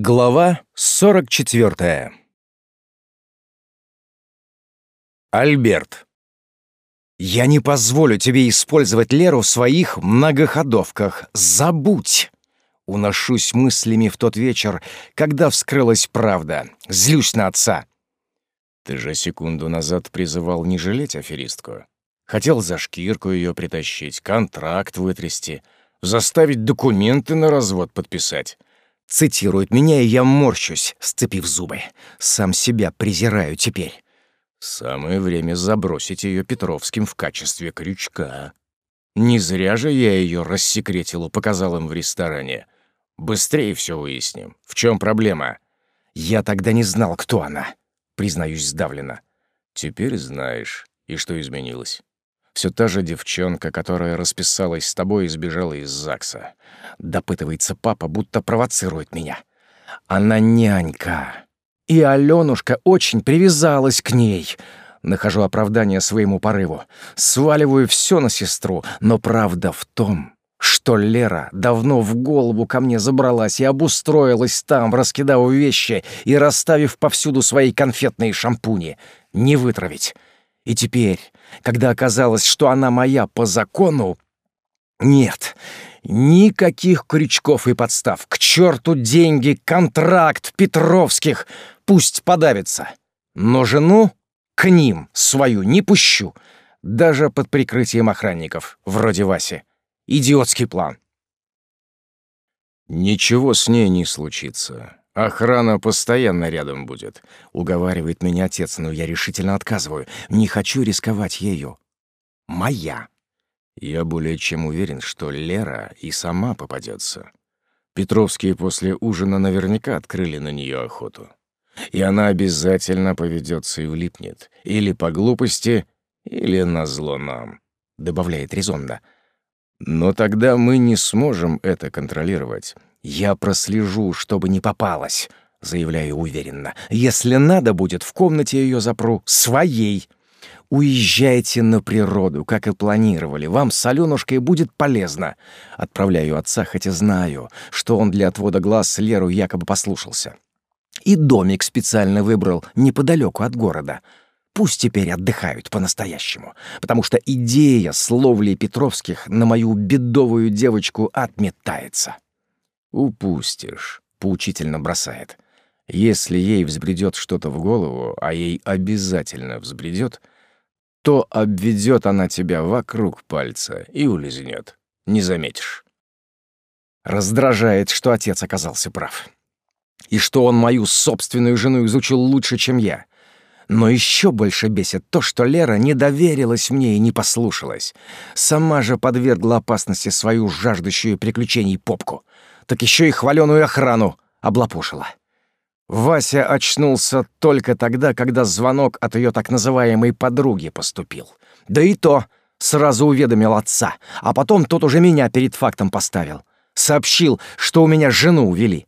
Глава 44. Альберт. «Я не позволю тебе использовать Леру в своих многоходовках. Забудь!» Уношусь мыслями в тот вечер, когда вскрылась правда. Злюсь на отца. Ты же секунду назад призывал не жалеть аферистку. Хотел за шкирку ее притащить, контракт вытрясти, заставить документы на развод подписать. Цитирует меня, и я морщусь, сцепив зубы. Сам себя презираю теперь. Самое время забросить ее Петровским в качестве крючка. Не зря же я ее рассекретил и показал им в ресторане. Быстрее все выясним. В чем проблема? Я тогда не знал, кто она. Признаюсь сдавленно. Теперь знаешь. И что изменилось? Все та же девчонка, которая расписалась с тобой и сбежала из ЗАГСа. Допытывается папа, будто провоцирует меня. Она нянька. И Алёнушка очень привязалась к ней. Нахожу оправдание своему порыву. Сваливаю все на сестру, но правда в том, что Лера давно в голову ко мне забралась и обустроилась там, раскидав вещи и расставив повсюду свои конфетные шампуни. Не вытравить. И теперь, когда оказалось, что она моя по закону... Нет, никаких крючков и подстав. К черту деньги, контракт Петровских. Пусть подавится. Но жену к ним свою не пущу. Даже под прикрытием охранников, вроде Васи. Идиотский план. Ничего с ней не случится. Охрана постоянно рядом будет. Уговаривает меня отец, но я решительно отказываю. Не хочу рисковать ею. Моя. Я более чем уверен, что Лера и сама попадется. Петровские после ужина наверняка открыли на нее охоту. И она обязательно поведется и влипнет. Или по глупости, или на зло нам, добавляет резонно. Но тогда мы не сможем это контролировать. «Я прослежу, чтобы не попалась», — заявляю уверенно. «Если надо будет, в комнате ее запру своей. Уезжайте на природу, как и планировали. Вам с Алёнушкой будет полезно». Отправляю отца, хотя знаю, что он для отвода глаз Леру якобы послушался. И домик специально выбрал неподалеку от города. Пусть теперь отдыхают по-настоящему, потому что идея с ловлей Петровских на мою бедовую девочку отметается. «Упустишь», — поучительно бросает. «Если ей взбредет что-то в голову, а ей обязательно взбредет, то обведет она тебя вокруг пальца и улизнет. Не заметишь». Раздражает, что отец оказался прав. И что он мою собственную жену изучил лучше, чем я. Но еще больше бесит то, что Лера не доверилась мне и не послушалась. Сама же подвергла опасности свою жаждущую приключений попку так еще и хваленую охрану облапушила. Вася очнулся только тогда, когда звонок от ее так называемой подруги поступил. Да и то сразу уведомил отца, а потом тот уже меня перед фактом поставил. Сообщил, что у меня жену увели.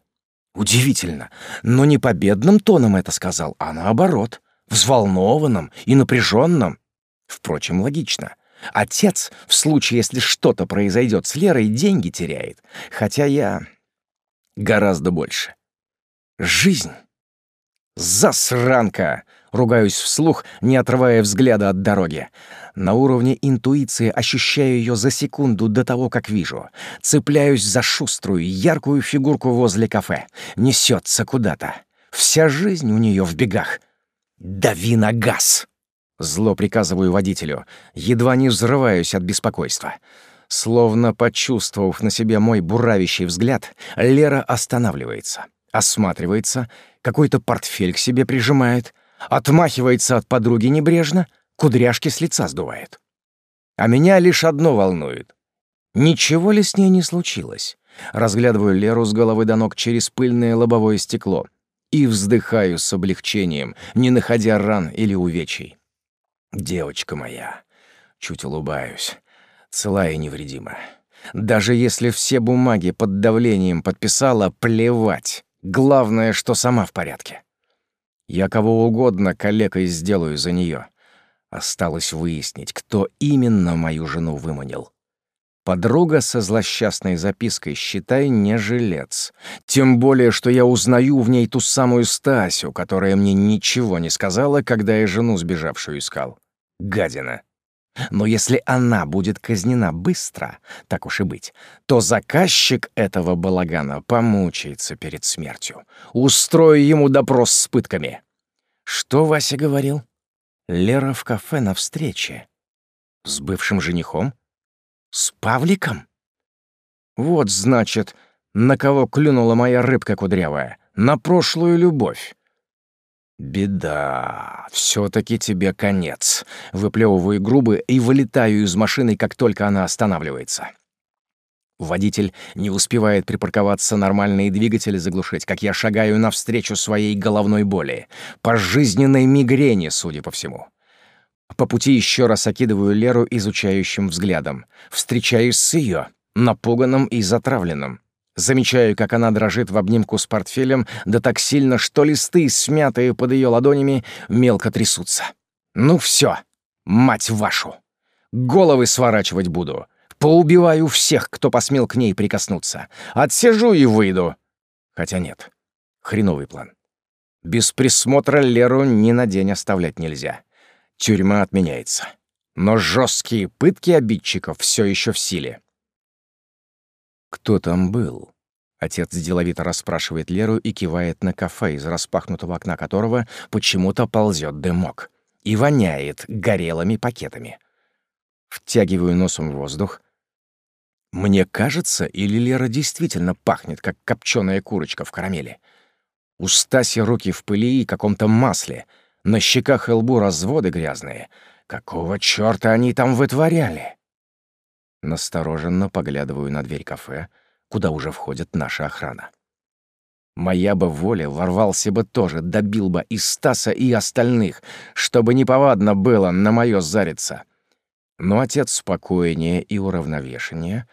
Удивительно, но не победным тоном это сказал, а наоборот, взволнованным и напряженным. Впрочем, логично. Отец, в случае, если что-то произойдет с Лерой, деньги теряет. Хотя я гораздо больше. Жизнь. Засранка! Ругаюсь вслух, не отрывая взгляда от дороги. На уровне интуиции ощущаю ее за секунду до того, как вижу. Цепляюсь за шуструю, яркую фигурку возле кафе. Несется куда-то. Вся жизнь у нее в бегах. «Дави на газ!» Зло приказываю водителю. Едва не взрываюсь от беспокойства. Словно почувствовав на себе мой буравящий взгляд, Лера останавливается, осматривается, какой-то портфель к себе прижимает, отмахивается от подруги небрежно, кудряшки с лица сдувает. А меня лишь одно волнует. Ничего ли с ней не случилось? Разглядываю Леру с головы до ног через пыльное лобовое стекло и вздыхаю с облегчением, не находя ран или увечий. Девочка моя, чуть улыбаюсь, цела и невредима. Даже если все бумаги под давлением подписала, плевать. Главное, что сама в порядке. Я кого угодно калекой сделаю за нее. Осталось выяснить, кто именно мою жену выманил. Подруга со злосчастной запиской, считай, не жилец. Тем более, что я узнаю в ней ту самую Стасю, которая мне ничего не сказала, когда я жену сбежавшую искал. Гадина. Но если она будет казнена быстро, так уж и быть, то заказчик этого балагана помучается перед смертью. Устрою ему допрос с пытками. Что Вася говорил? Лера в кафе на встрече. С бывшим женихом? С Павликом? Вот, значит, на кого клюнула моя рыбка кудрявая. На прошлую любовь. «Беда. все таки тебе конец». Выплевываю грубы и вылетаю из машины, как только она останавливается. Водитель не успевает припарковаться, нормальные двигатели заглушить, как я шагаю навстречу своей головной боли. Пожизненной мигрени, судя по всему. По пути еще раз окидываю Леру изучающим взглядом. Встречаюсь с ее, напуганным и затравленным. Замечаю, как она дрожит в обнимку с портфелем, да так сильно, что листы, смятые под ее ладонями, мелко трясутся. Ну все, мать вашу! Головы сворачивать буду. Поубиваю всех, кто посмел к ней прикоснуться. Отсижу и выйду. Хотя нет, хреновый план. Без присмотра Леру ни на день оставлять нельзя. Тюрьма отменяется. Но жесткие пытки обидчиков все еще в силе. «Кто там был?» Отец деловито расспрашивает Леру и кивает на кафе, из распахнутого окна которого почему-то ползет дымок. И воняет горелыми пакетами. Втягиваю носом воздух. Мне кажется, или Лера действительно пахнет, как копченая курочка в карамели. У Стаси руки в пыли и каком-то масле. На щеках и лбу разводы грязные. Какого чёрта они там вытворяли? Настороженно поглядываю на дверь кафе, куда уже входит наша охрана. Моя бы воля ворвался бы тоже, добил бы и Стаса, и остальных, чтобы неповадно было на моё зариться. Но отец спокойнее и уравновешеннее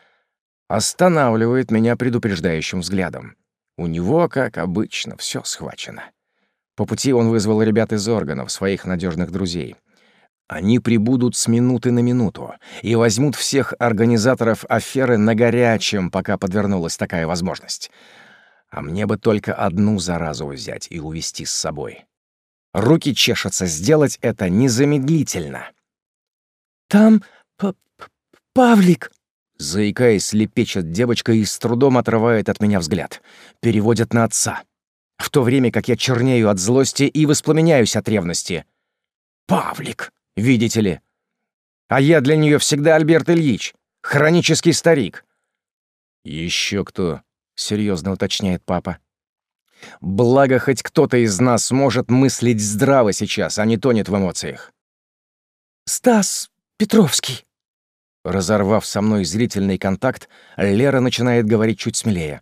останавливает меня предупреждающим взглядом. У него, как обычно, все схвачено. По пути он вызвал ребят из органов, своих надежных друзей — они прибудут с минуты на минуту и возьмут всех организаторов аферы на горячем, пока подвернулась такая возможность. А мне бы только одну заразу взять и увести с собой. Руки чешутся сделать это незамедлительно. «Там п -п Павлик!» Заикаясь, лепечет девочка и с трудом отрывает от меня взгляд. Переводят на отца. В то время как я чернею от злости и воспламеняюсь от ревности. «Павлик!» видите ли. А я для нее всегда Альберт Ильич, хронический старик. Еще кто? серьезно уточняет папа. Благо, хоть кто-то из нас может мыслить здраво сейчас, а не тонет в эмоциях. «Стас Петровский!» Разорвав со мной зрительный контакт, Лера начинает говорить чуть смелее.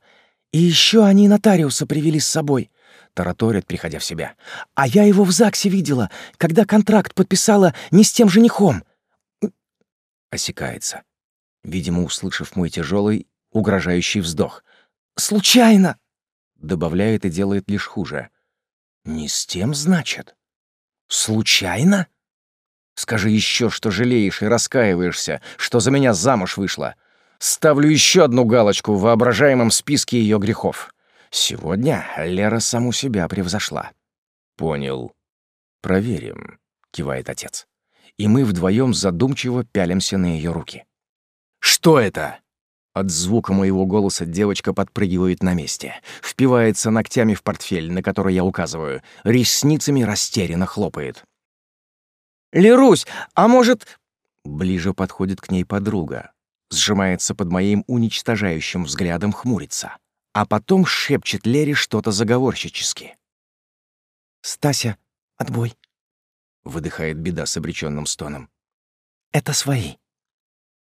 «И еще они нотариуса привели с собой тараторит, приходя в себя. «А я его в ЗАГСе видела, когда контракт подписала не с тем женихом!» Осекается, видимо, услышав мой тяжелый, угрожающий вздох. «Случайно!» Добавляет и делает лишь хуже. «Не с тем, значит? Случайно?» Скажи еще, что жалеешь и раскаиваешься, что за меня замуж вышла. Ставлю еще одну галочку в воображаемом списке ее грехов. Сегодня Лера саму себя превзошла. «Понял. Проверим», — кивает отец. И мы вдвоем задумчиво пялимся на ее руки. «Что это?» От звука моего голоса девочка подпрыгивает на месте, впивается ногтями в портфель, на который я указываю, ресницами растерянно хлопает. «Лерусь, а может...» Ближе подходит к ней подруга, сжимается под моим уничтожающим взглядом, хмурится а потом шепчет Лере что-то заговорщически. «Стася, отбой!» — выдыхает беда с обреченным стоном. «Это свои!»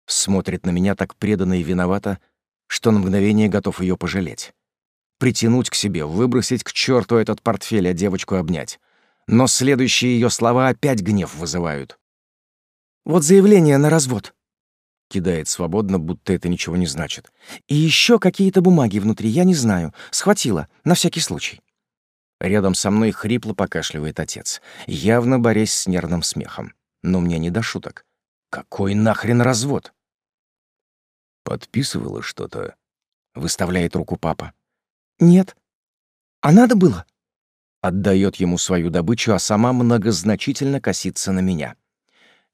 Смотрит на меня так преданно и виновато, что на мгновение готов ее пожалеть. Притянуть к себе, выбросить к черту этот портфель, а девочку обнять. Но следующие ее слова опять гнев вызывают. «Вот заявление на развод. Кидает свободно, будто это ничего не значит. И еще какие-то бумаги внутри, я не знаю. Схватила, на всякий случай. Рядом со мной хрипло покашливает отец, явно борясь с нервным смехом. Но мне не до шуток. Какой нахрен развод? «Подписывала что-то?» — выставляет руку папа. «Нет. А надо было?» Отдает ему свою добычу, а сама многозначительно косится на меня.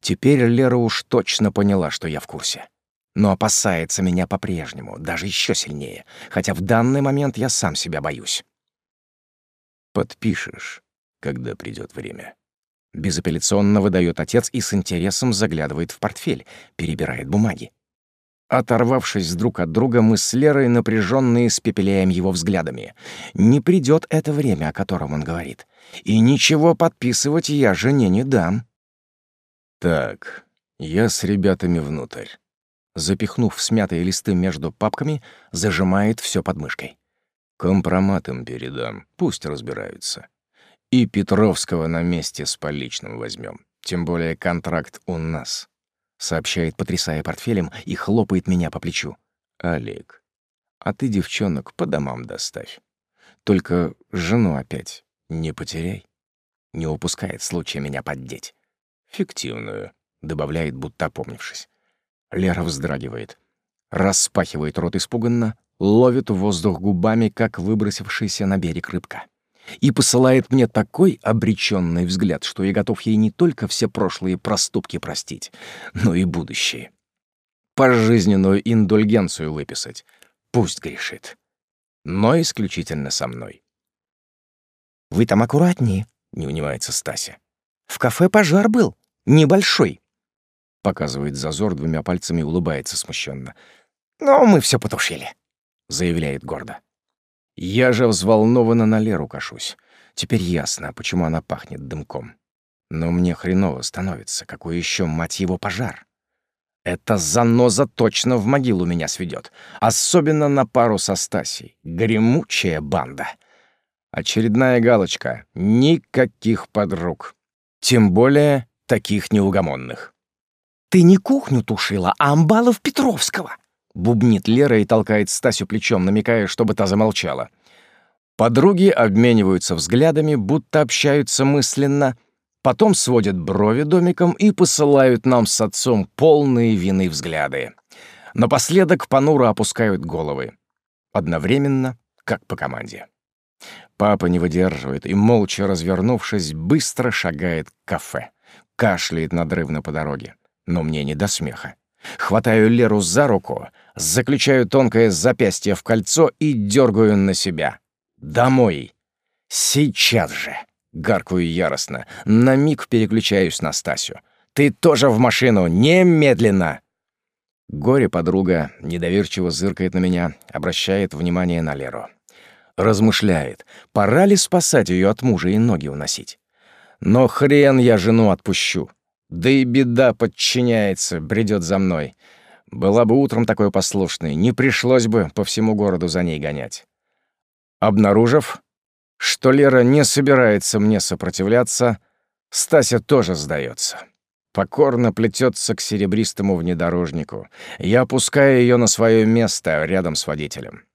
Теперь Лера уж точно поняла, что я в курсе. Но опасается меня по-прежнему, даже еще сильнее, хотя в данный момент я сам себя боюсь. «Подпишешь, когда придет время». Безапелляционно выдает отец и с интересом заглядывает в портфель, перебирает бумаги. Оторвавшись друг от друга, мы с Лерой напряженно испепеляем его взглядами. Не придет это время, о котором он говорит. И ничего подписывать я жене не дам. Так, я с ребятами внутрь. Запихнув смятые листы между папками, зажимает все под мышкой. Компроматом передам, пусть разбираются. И Петровского на месте с поличным возьмем. Тем более контракт у нас. — сообщает, потрясая портфелем, и хлопает меня по плечу. «Олег, а ты девчонок по домам доставь. Только жену опять не потеряй». Не упускает случая меня поддеть. «Фиктивную», — добавляет, будто опомнившись. Лера вздрагивает. Распахивает рот испуганно, ловит воздух губами, как выбросившийся на берег рыбка и посылает мне такой обреченный взгляд, что я готов ей не только все прошлые проступки простить, но и будущие. Пожизненную индульгенцию выписать. Пусть грешит. Но исключительно со мной. «Вы там аккуратнее», — не унимается Стася. «В кафе пожар был. Небольшой». Показывает зазор двумя пальцами и улыбается смущенно. «Но мы все потушили», — заявляет гордо. Я же взволнованно на Леру кашусь. Теперь ясно, почему она пахнет дымком. Но мне хреново становится. Какой еще, мать его, пожар? Эта заноза точно в могилу меня сведет. Особенно на пару со Стасей. Гремучая банда. Очередная галочка. Никаких подруг. Тем более таких неугомонных. «Ты не кухню тушила, а амбалов Петровского!» Бубнит Лера и толкает Стасю плечом, намекая, чтобы та замолчала. Подруги обмениваются взглядами, будто общаются мысленно, потом сводят брови домиком и посылают нам с отцом полные вины взгляды. Напоследок понуро опускают головы. Одновременно, как по команде. Папа не выдерживает и, молча развернувшись, быстро шагает к кафе. Кашляет надрывно по дороге. Но мне не до смеха. Хватаю Леру за руку, заключаю тонкое запястье в кольцо и дергаю на себя. «Домой! Сейчас же!» — гаркую яростно. На миг переключаюсь на Стасю. «Ты тоже в машину! Немедленно!» Горе-подруга недоверчиво зыркает на меня, обращает внимание на Леру. Размышляет, пора ли спасать ее от мужа и ноги уносить. Но хрен я жену отпущу. Да и беда подчиняется, бредет за мной. Была бы утром такой послушной, не пришлось бы по всему городу за ней гонять. Обнаружив, что Лера не собирается мне сопротивляться, Стася тоже сдается. Покорно плетется к серебристому внедорожнику. Я опускаю ее на свое место рядом с водителем.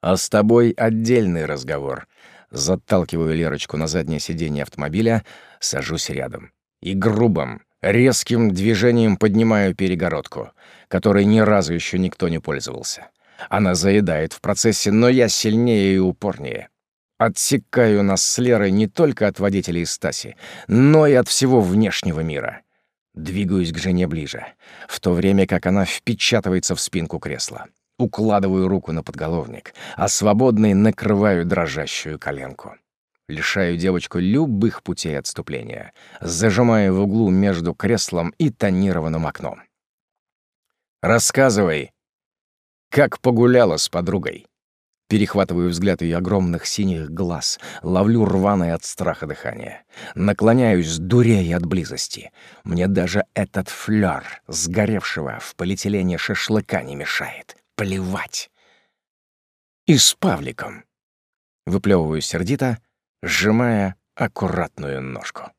«А с тобой отдельный разговор». Заталкиваю Лерочку на заднее сиденье автомобиля, сажусь рядом и грубым, резким движением поднимаю перегородку, которой ни разу еще никто не пользовался. Она заедает в процессе, но я сильнее и упорнее. Отсекаю нас с Лерой не только от водителей Стаси, но и от всего внешнего мира. Двигаюсь к жене ближе, в то время как она впечатывается в спинку кресла. Укладываю руку на подголовник, а свободной накрываю дрожащую коленку. Лишаю девочку любых путей отступления, зажимая в углу между креслом и тонированным окном. «Рассказывай, как погуляла с подругой?» Перехватываю взгляд ее огромных синих глаз, ловлю рваное от страха дыхание. Наклоняюсь, дурея от близости. Мне даже этот флёр сгоревшего в полиэтилене шашлыка не мешает. Плевать. И с Павликом. Выплевываю сердито, сжимая аккуратную ножку.